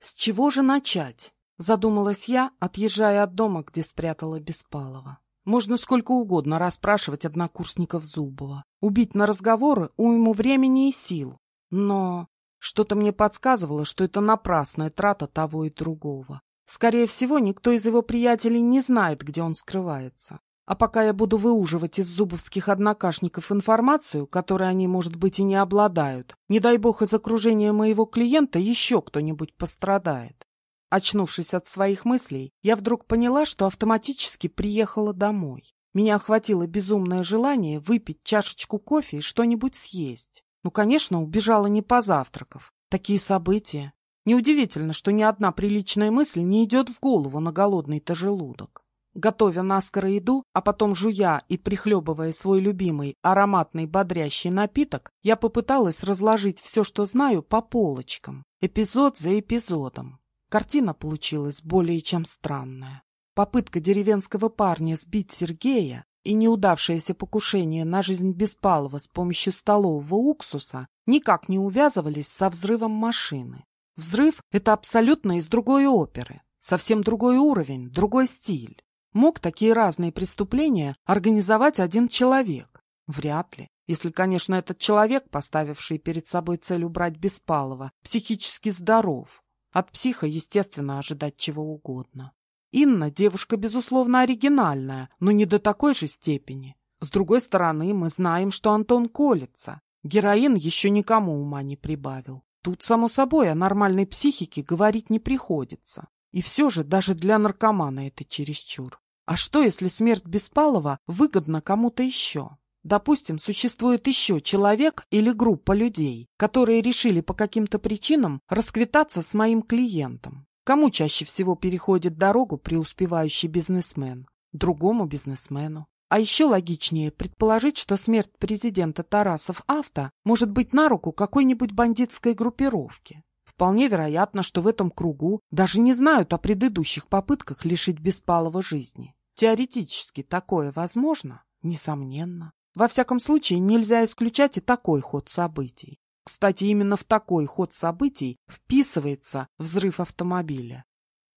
С чего же начать? Задумалась я, отъезжая от дома, где спрятала Беспалова. Можно сколько угодно расспрашивать однокурсников Зубова, убить на разговоры уйму времени и сил. Но что-то мне подсказывало, что это напрасная трата того и другого. Скорее всего, никто из его приятелей не знает, где он скрывается. А пока я буду выуживать из зубовских однокашников информацию, которой они, может быть, и не обладают, не дай бог из окружения моего клиента еще кто-нибудь пострадает. Очнувшись от своих мыслей, я вдруг поняла, что автоматически приехала домой. Меня охватило безумное желание выпить чашечку кофе и что-нибудь съесть. Ну, конечно, убежала не позавтракав. Такие события. Неудивительно, что ни одна приличная мысль не идет в голову на голодный-то желудок. Готовя наскоро еду, а потом жуя и прихлебывая свой любимый ароматный бодрящий напиток, я попыталась разложить все, что знаю, по полочкам, эпизод за эпизодом. Картина получилась более чем странная. Попытка деревенского парня сбить Сергея и неудавшееся покушение на жизнь Беспалова с помощью столового уксуса никак не увязывались со взрывом машины. Взрыв — это абсолютно из другой оперы, совсем другой уровень, другой стиль. Мог такие разные преступления организовать один человек? Вряд ли. Если, конечно, этот человек, поставивший перед собой цель убрать Беспалова, психически здоров. От психа, естественно, ожидать чего угодно. Инна девушка, безусловно, оригинальная, но не до такой же степени. С другой стороны, мы знаем, что Антон колется. Героин еще никому ума не прибавил. Тут, само собой, о нормальной психике говорить не приходится. И все же даже для наркомана это чересчур. А что, если смерть Беспалова выгодна кому-то еще? Допустим, существует еще человек или группа людей, которые решили по каким-то причинам расквитаться с моим клиентом. Кому чаще всего переходит дорогу преуспевающий бизнесмен? Другому бизнесмену. А еще логичнее предположить, что смерть президента Тарасов Авто может быть на руку какой-нибудь бандитской группировки. Вполне вероятно, что в этом кругу даже не знают о предыдущих попытках лишить Беспалова жизни. Теоретически такое возможно? Несомненно. Во всяком случае, нельзя исключать и такой ход событий. Кстати, именно в такой ход событий вписывается взрыв автомобиля.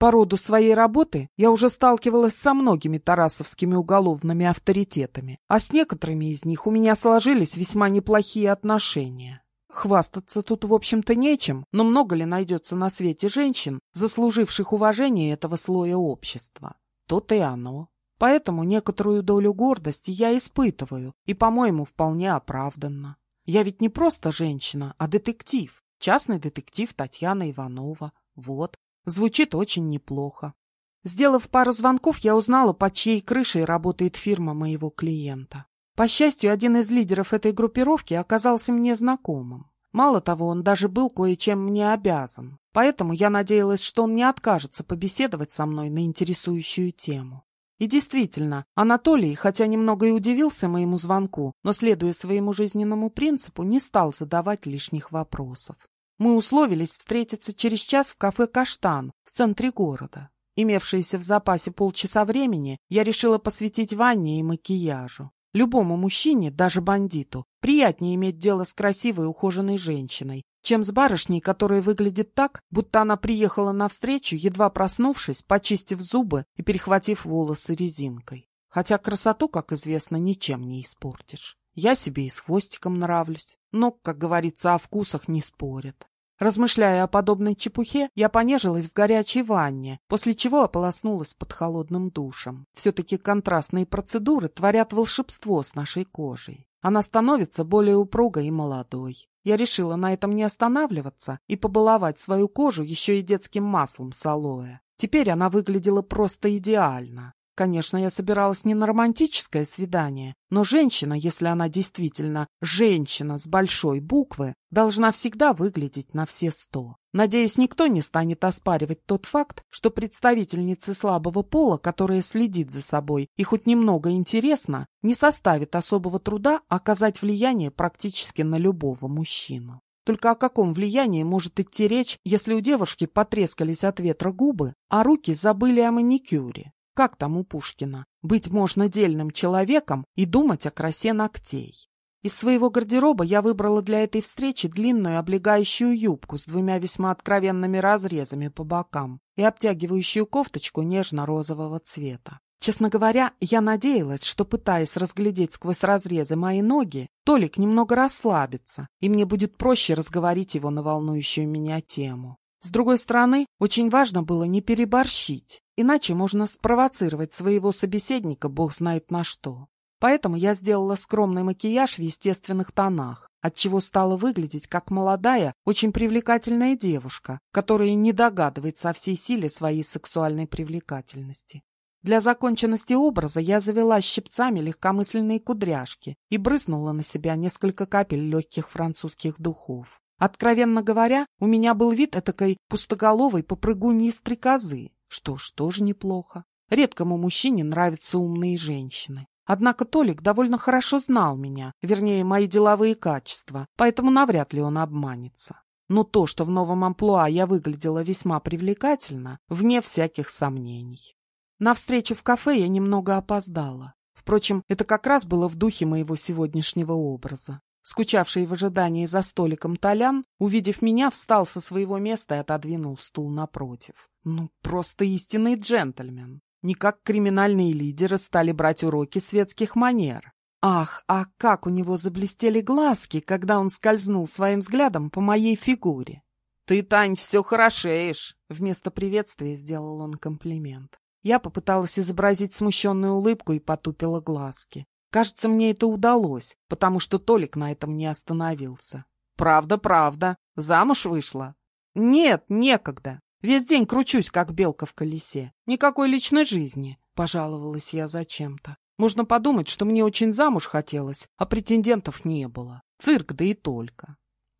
По роду своей работы я уже сталкивалась со многими тарасовскими уголовными авторитетами, а с некоторыми из них у меня сложились весьма неплохие отношения. Хвастаться тут, в общем-то, нечем, но много ли найдется на свете женщин, заслуживших уважения этого слоя общества? То-то и оно. Поэтому некоторую долю гордости я испытываю, и, по-моему, вполне оправданно. Я ведь не просто женщина, а детектив. Частный детектив Татьяна Иванова. Вот. Звучит очень неплохо. Сделав пару звонков, я узнала, под чьей крышей работает фирма моего клиента. По счастью, один из лидеров этой группировки оказался мне знакомым. Мало того, он даже был кое-чем мне обязан. Поэтому я надеялась, что он не откажется побеседовать со мной на интересующую тему. И действительно, Анатолий, хотя немного и удивился моему звонку, но, следуя своему жизненному принципу, не стал задавать лишних вопросов. Мы условились встретиться через час в кафе «Каштан» в центре города. Имевшиеся в запасе полчаса времени я решила посвятить ванне и макияжу. Любому мужчине, даже бандиту, приятнее иметь дело с красивой ухоженной женщиной, чем с барышней, которая выглядит так, будто она приехала навстречу, едва проснувшись, почистив зубы и перехватив волосы резинкой. Хотя красоту, как известно, ничем не испортишь. Я себе и с хвостиком нравлюсь, но, как говорится, о вкусах не спорят. Размышляя о подобной чепухе, я понежилась в горячей ванне, после чего ополоснулась под холодным душем. Все-таки контрастные процедуры творят волшебство с нашей кожей. Она становится более упругой и молодой. Я решила на этом не останавливаться и побаловать свою кожу еще и детским маслом с алоэ. Теперь она выглядела просто идеально. Конечно, я собиралась не на романтическое свидание, но женщина, если она действительно женщина с большой буквы, должна всегда выглядеть на все сто. Надеюсь, никто не станет оспаривать тот факт, что представительнице слабого пола, которая следит за собой и хоть немного интересна, не составит особого труда оказать влияние практически на любого мужчину. Только о каком влиянии может идти речь, если у девушки потрескались от ветра губы, а руки забыли о маникюре? Как там у Пушкина? Быть можно дельным человеком и думать о красе ногтей. Из своего гардероба я выбрала для этой встречи длинную облегающую юбку с двумя весьма откровенными разрезами по бокам и обтягивающую кофточку нежно-розового цвета. Честно говоря, я надеялась, что, пытаясь разглядеть сквозь разрезы мои ноги, Толик немного расслабится, и мне будет проще разговорить его на волнующую меня тему. С другой стороны, очень важно было не переборщить, иначе можно спровоцировать своего собеседника бог знает на что. Поэтому я сделала скромный макияж в естественных тонах, отчего стала выглядеть как молодая, очень привлекательная девушка, которая не догадывается о всей силе своей сексуальной привлекательности. Для законченности образа я завела щипцами легкомысленные кудряшки и брызнула на себя несколько капель легких французских духов. Откровенно говоря, у меня был вид этакой пустоголовой попрыгуньи стрекозы. Что ж, тоже неплохо. Редкому мужчине нравятся умные женщины. Однако Толик довольно хорошо знал меня, вернее, мои деловые качества, поэтому навряд ли он обманется. Но то, что в новом амплуа я выглядела весьма привлекательно, вне всяких сомнений. На встречу в кафе я немного опоздала. Впрочем, это как раз было в духе моего сегодняшнего образа. Скучавший в ожидании за столиком Толян, увидев меня, встал со своего места и отодвинул стул напротив. Ну, просто истинный джентльмен не как криминальные лидеры стали брать уроки светских манер. Ах, а как у него заблестели глазки, когда он скользнул своим взглядом по моей фигуре. «Ты, Тань, все хорошеешь!» Вместо приветствия сделал он комплимент. Я попыталась изобразить смущенную улыбку и потупила глазки. Кажется, мне это удалось, потому что Толик на этом не остановился. «Правда, правда. Замуж вышла?» «Нет, некогда. Весь день кручусь, как белка в колесе. Никакой личной жизни, — пожаловалась я зачем-то. Можно подумать, что мне очень замуж хотелось, а претендентов не было. Цирк, да и только.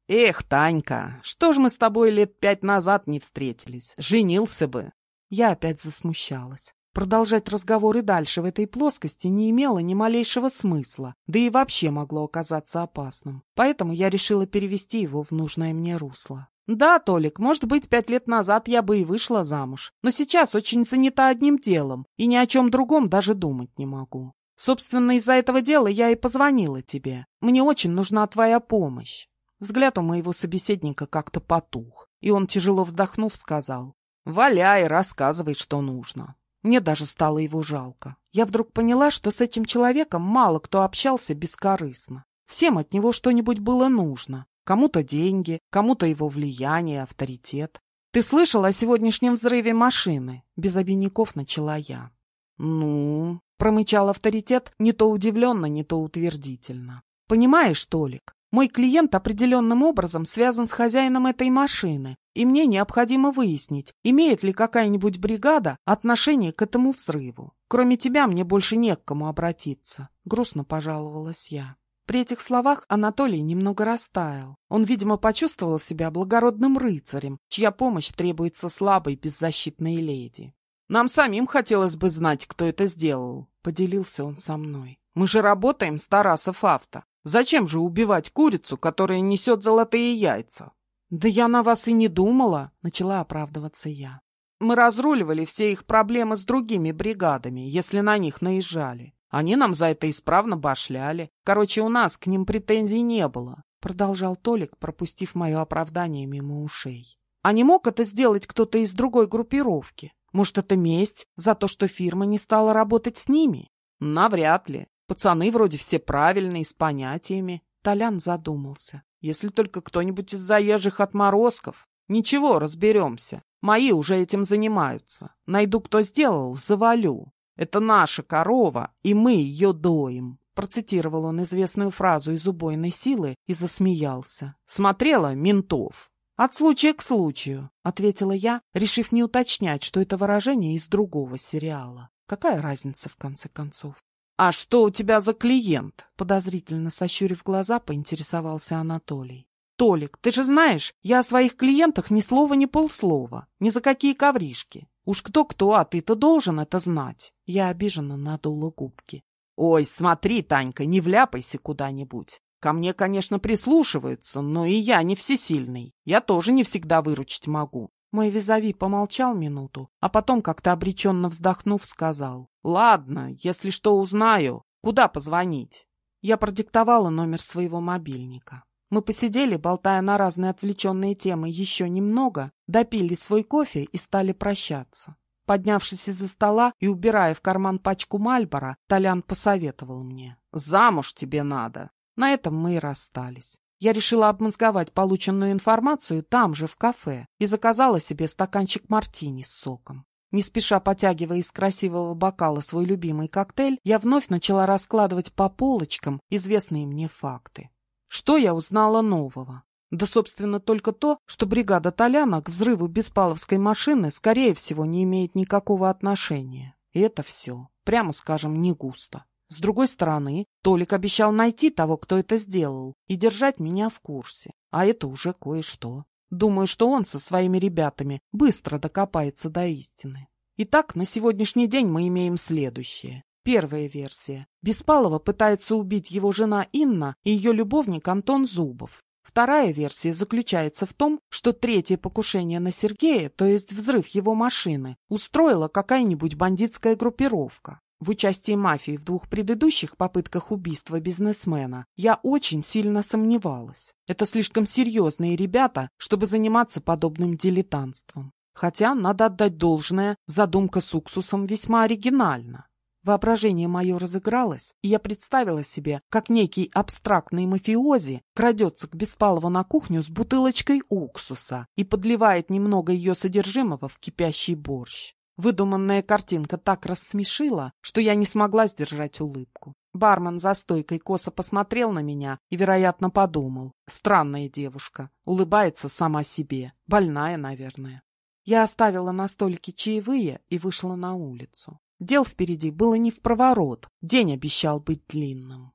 Эх, Танька, что ж мы с тобой лет пять назад не встретились? Женился бы. Я опять засмущалась. Продолжать разговор и дальше в этой плоскости не имело ни малейшего смысла, да и вообще могло оказаться опасным. Поэтому я решила перевести его в нужное мне русло. «Да, Толик, может быть, пять лет назад я бы и вышла замуж, но сейчас очень занята одним делом и ни о чем другом даже думать не могу. Собственно, из-за этого дела я и позвонила тебе. Мне очень нужна твоя помощь». Взгляд у моего собеседника как-то потух, и он, тяжело вздохнув, сказал, «Валяй, рассказывай, что нужно». Мне даже стало его жалко. Я вдруг поняла, что с этим человеком мало кто общался бескорыстно. Всем от него что-нибудь было нужно, Кому-то деньги, кому-то его влияние, авторитет. «Ты слышал о сегодняшнем взрыве машины?» Без обиняков начала я. «Ну...» — промычал авторитет не то удивленно, не то утвердительно. «Понимаешь, Толик, мой клиент определенным образом связан с хозяином этой машины, и мне необходимо выяснить, имеет ли какая-нибудь бригада отношение к этому взрыву. Кроме тебя мне больше не к кому обратиться», — грустно пожаловалась я. При этих словах Анатолий немного растаял. Он, видимо, почувствовал себя благородным рыцарем, чья помощь требуется слабой, беззащитной леди. «Нам самим хотелось бы знать, кто это сделал», — поделился он со мной. «Мы же работаем с Тарасов авто. Зачем же убивать курицу, которая несет золотые яйца?» «Да я на вас и не думала», — начала оправдываться я. «Мы разруливали все их проблемы с другими бригадами, если на них наезжали. Они нам за это исправно башляли. Короче, у нас к ним претензий не было, — продолжал Толик, пропустив мое оправдание мимо ушей. А не мог это сделать кто-то из другой группировки? Может, это месть за то, что фирма не стала работать с ними? Навряд ли. Пацаны вроде все правильные, с понятиями. Толян задумался. Если только кто-нибудь из заезжих отморозков. Ничего, разберемся. Мои уже этим занимаются. Найду, кто сделал, завалю. Это наша корова, и мы ее доим. Процитировал он известную фразу из убойной силы и засмеялся. Смотрела ментов. «От случая к случаю», — ответила я, решив не уточнять, что это выражение из другого сериала. Какая разница, в конце концов? «А что у тебя за клиент?» Подозрительно сощурив глаза, поинтересовался Анатолий. «Толик, ты же знаешь, я о своих клиентах ни слова, ни полслова, ни за какие ковришки. Уж кто-кто, а ты-то должен это знать. Я обиженно надула губки. Ой, смотри, Танька, не вляпайся куда-нибудь. Ко мне, конечно, прислушиваются, но и я не всесильный. Я тоже не всегда выручить могу. Мой визави помолчал минуту, а потом, как-то обреченно вздохнув, сказал. «Ладно, если что узнаю, куда позвонить?» Я продиктовала номер своего мобильника. Мы посидели, болтая на разные отвлеченные темы еще немного, допили свой кофе и стали прощаться. Поднявшись из-за стола и убирая в карман пачку Мальбора, Толян посоветовал мне. «Замуж тебе надо». На этом мы и расстались. Я решила обмозговать полученную информацию там же, в кафе, и заказала себе стаканчик мартини с соком. Не спеша потягивая из красивого бокала свой любимый коктейль, я вновь начала раскладывать по полочкам известные мне факты. Что я узнала нового? Да, собственно, только то, что бригада Толяна к взрыву Беспаловской машины, скорее всего, не имеет никакого отношения. И это все, прямо скажем, не густо. С другой стороны, Толик обещал найти того, кто это сделал, и держать меня в курсе. А это уже кое-что. Думаю, что он со своими ребятами быстро докопается до истины. Итак, на сегодняшний день мы имеем следующее. Первая версия. Беспалова пытается убить его жена Инна и ее любовник Антон Зубов. Вторая версия заключается в том, что третье покушение на Сергея, то есть взрыв его машины, устроила какая-нибудь бандитская группировка. В участии мафии в двух предыдущих попытках убийства бизнесмена я очень сильно сомневалась. Это слишком серьезные ребята, чтобы заниматься подобным дилетантством. Хотя, надо отдать должное, задумка с уксусом весьма оригинальна. Воображение мое разыгралось, и я представила себе, как некий абстрактный мафиози крадется к Беспалову на кухню с бутылочкой уксуса и подливает немного ее содержимого в кипящий борщ. Выдуманная картинка так рассмешила, что я не смогла сдержать улыбку. Бармен за стойкой косо посмотрел на меня и, вероятно, подумал. Странная девушка, улыбается сама себе, больная, наверное. Я оставила на столике чаевые и вышла на улицу. Дел впереди было не в проворот, день обещал быть длинным.